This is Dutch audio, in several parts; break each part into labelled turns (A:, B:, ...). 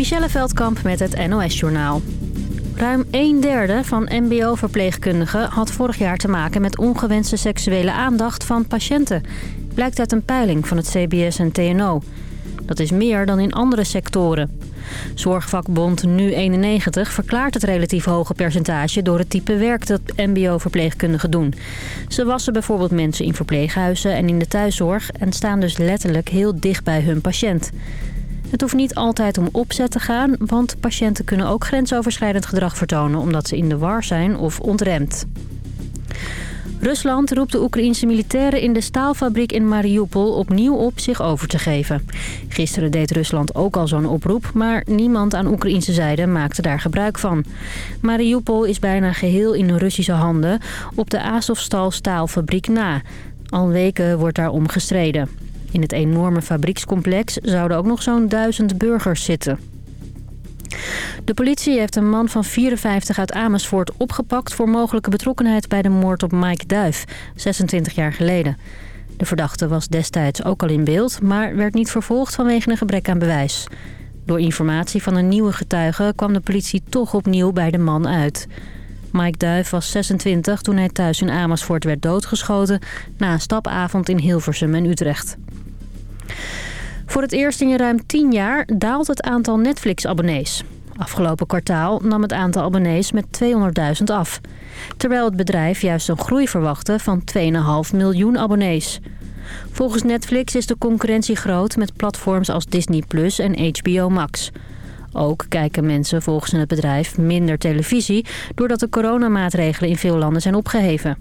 A: Michelle Veldkamp met het NOS-journaal. Ruim een derde van mbo-verpleegkundigen had vorig jaar te maken met ongewenste seksuele aandacht van patiënten. Blijkt uit een peiling van het CBS en TNO. Dat is meer dan in andere sectoren. Zorgvakbond Nu91 verklaart het relatief hoge percentage door het type werk dat mbo-verpleegkundigen doen. Ze wassen bijvoorbeeld mensen in verpleeghuizen en in de thuiszorg en staan dus letterlijk heel dicht bij hun patiënt. Het hoeft niet altijd om opzet te gaan, want patiënten kunnen ook grensoverschrijdend gedrag vertonen omdat ze in de war zijn of ontremd. Rusland roept de Oekraïense militairen in de staalfabriek in Mariupol opnieuw op zich over te geven. Gisteren deed Rusland ook al zo'n oproep, maar niemand aan Oekraïense zijde maakte daar gebruik van. Mariupol is bijna geheel in Russische handen op de Azovstal staalfabriek na. Al weken wordt daar om gestreden. In het enorme fabriekscomplex zouden ook nog zo'n duizend burgers zitten. De politie heeft een man van 54 uit Amersfoort opgepakt... voor mogelijke betrokkenheid bij de moord op Mike Duif, 26 jaar geleden. De verdachte was destijds ook al in beeld... maar werd niet vervolgd vanwege een gebrek aan bewijs. Door informatie van een nieuwe getuige kwam de politie toch opnieuw bij de man uit. Mike Duif was 26 toen hij thuis in Amersfoort werd doodgeschoten... na een stapavond in Hilversum en Utrecht. Voor het eerst in ruim 10 jaar daalt het aantal Netflix-abonnees. Afgelopen kwartaal nam het aantal abonnees met 200.000 af. Terwijl het bedrijf juist een groei verwachtte van 2,5 miljoen abonnees. Volgens Netflix is de concurrentie groot met platforms als Disney Plus en HBO Max. Ook kijken mensen volgens het bedrijf minder televisie... doordat de coronamaatregelen in veel landen zijn opgeheven.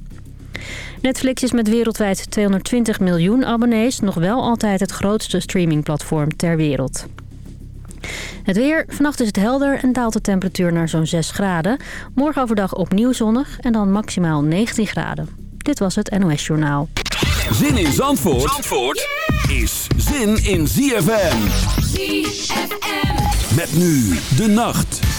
A: Netflix is met wereldwijd 220 miljoen abonnees... nog wel altijd het grootste streamingplatform ter wereld. Het weer. Vannacht is het helder en daalt de temperatuur naar zo'n 6 graden. Morgen overdag opnieuw zonnig en dan maximaal 19 graden. Dit was het NOS Journaal.
B: Zin in Zandvoort, Zandvoort is zin in ZFM. ZFM. Met nu de nacht.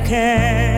C: You can.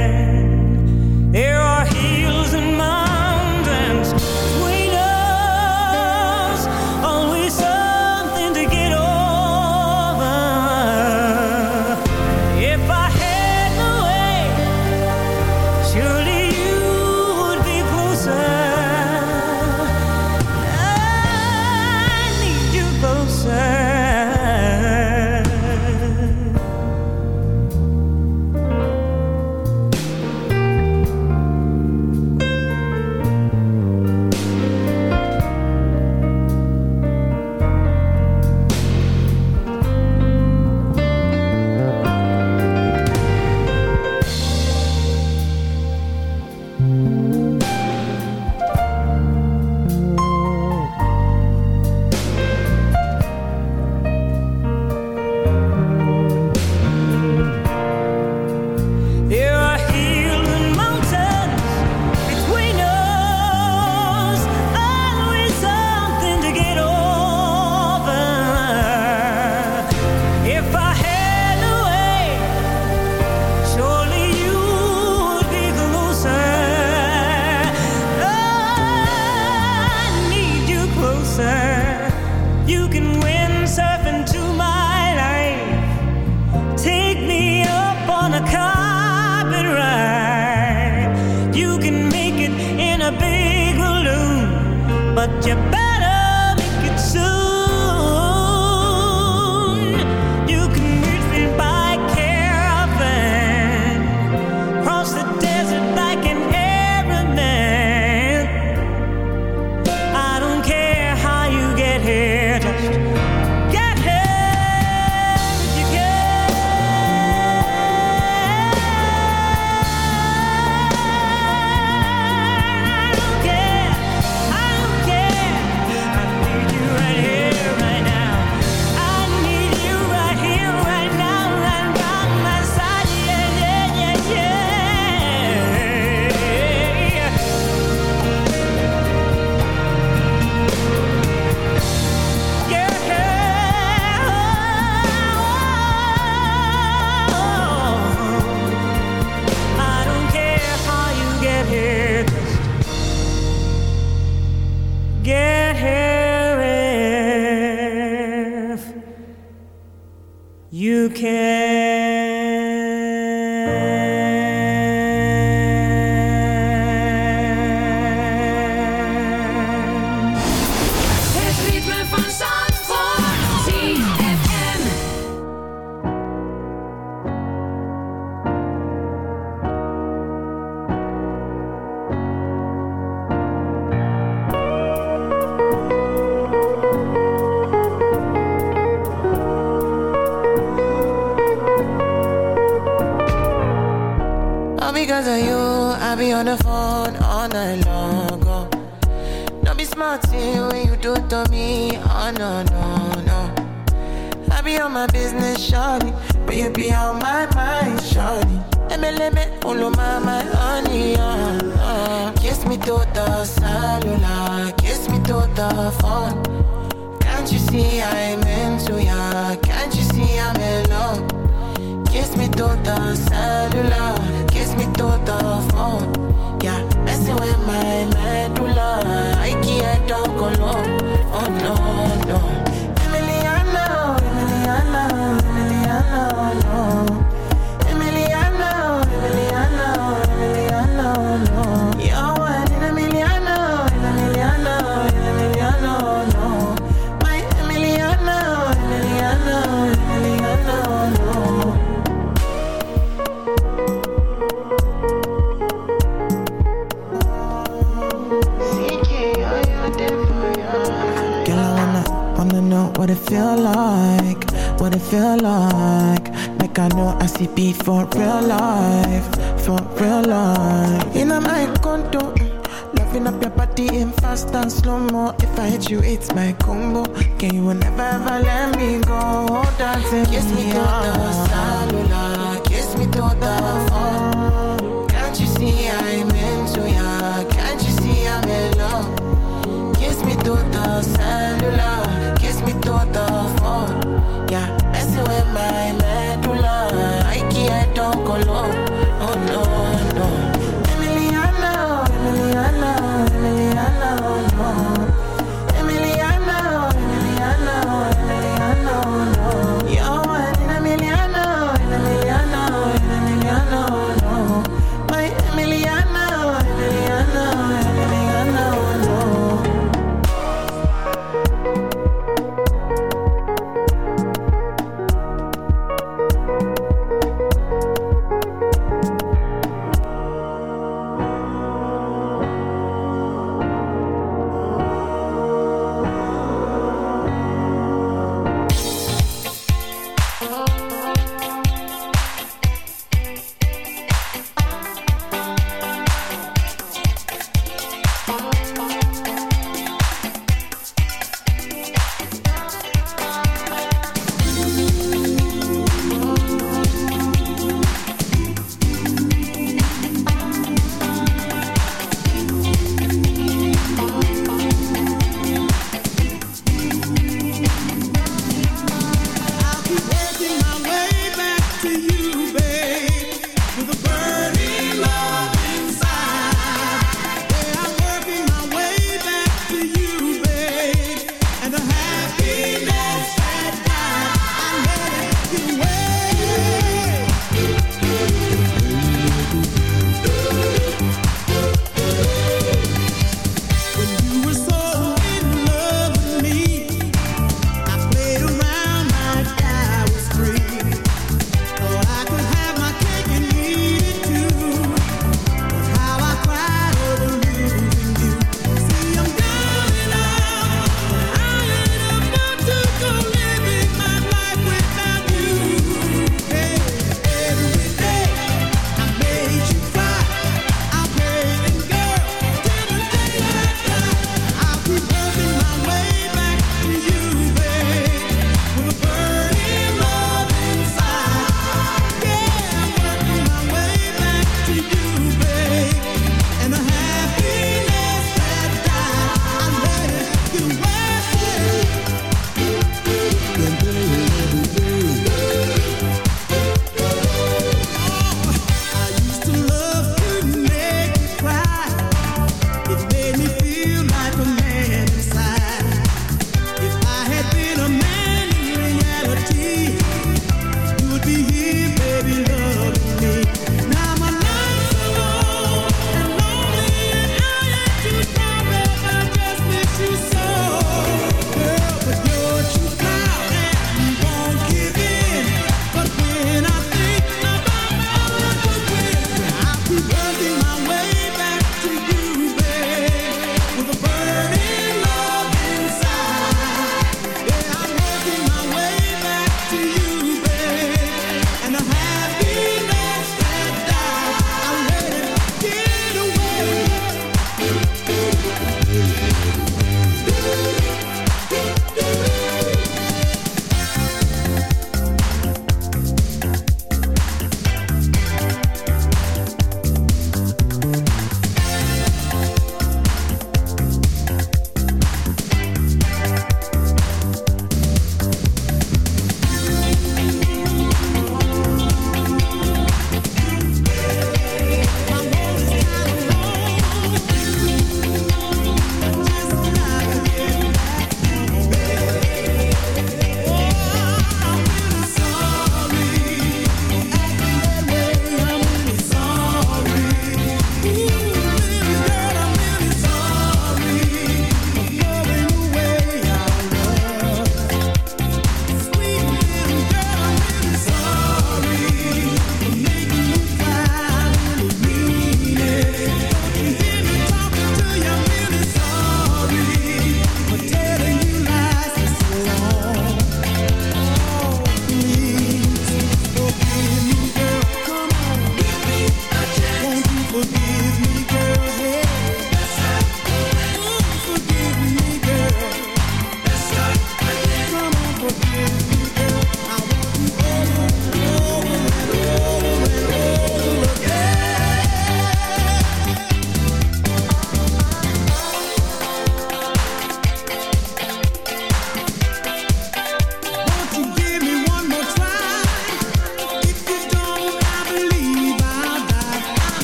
D: fast and slow mo. If I hit you, it's my combo. Can you never ever let me